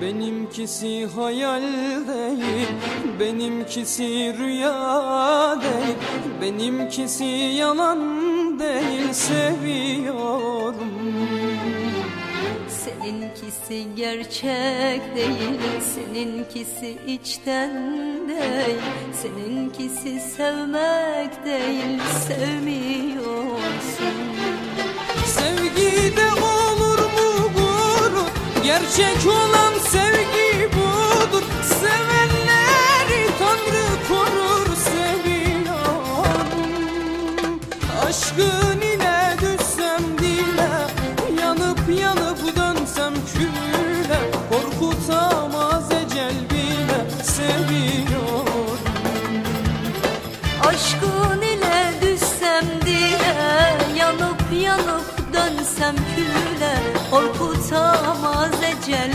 Benimkisi hayal değil, benimkisi rüya değil, benimkisi yalan değil, seviyorum. Seninkisi gerçek değil, seninkisi içten değil, seninkisi sevmek değil, sevmiyorsun. Sevgide olur mu gurur, gerçek olan yanıp dönsem küle, korkutamaz ecel bile, seviyorum. Aşkın ile düşsem dile, yanıp yanıp dönsem küle, korkutamaz ecel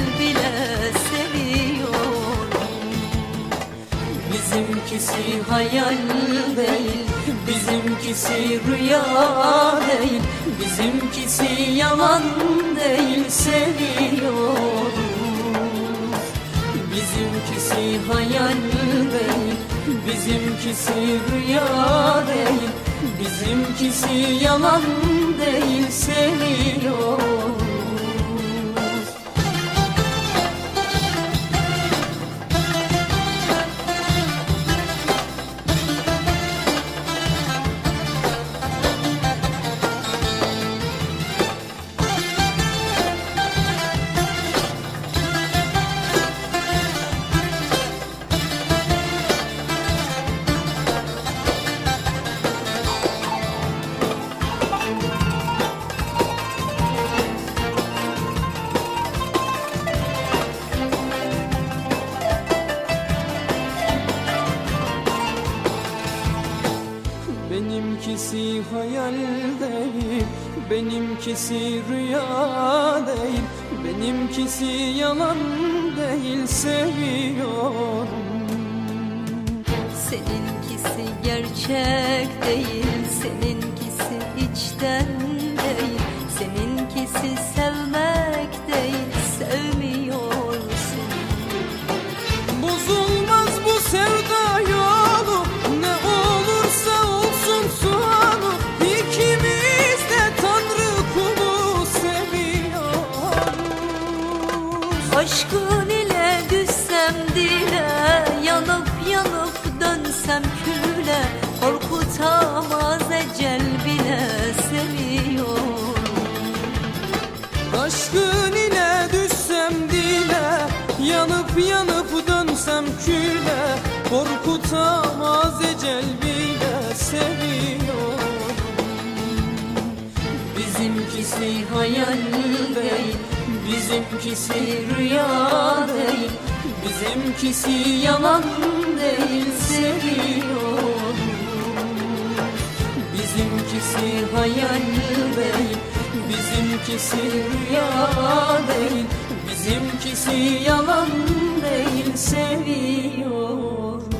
Bizimkisi hayal değil, bizimkisi rüya değil, bizimkisi yalan değil, seviyoruz. Bizimkisi hayal değil, bizimkisi rüya değil, bizimkisi yalan değil, seviyoruz. Benimkisi hayal değil, benimkisi rüya değil, benimkisi yalan değil, seviyorum. Seninkisi gerçek değil, seninkisi içten değil, seninkisi sevmek seviyorum. Bizimkisi hayal değil Bizimkisi rüya değil Bizimkisi yalan değil seviyorum. Bizimkisi hayal değil Bizimkisi rüya değil Bizimkisi yalan değil Seviyorum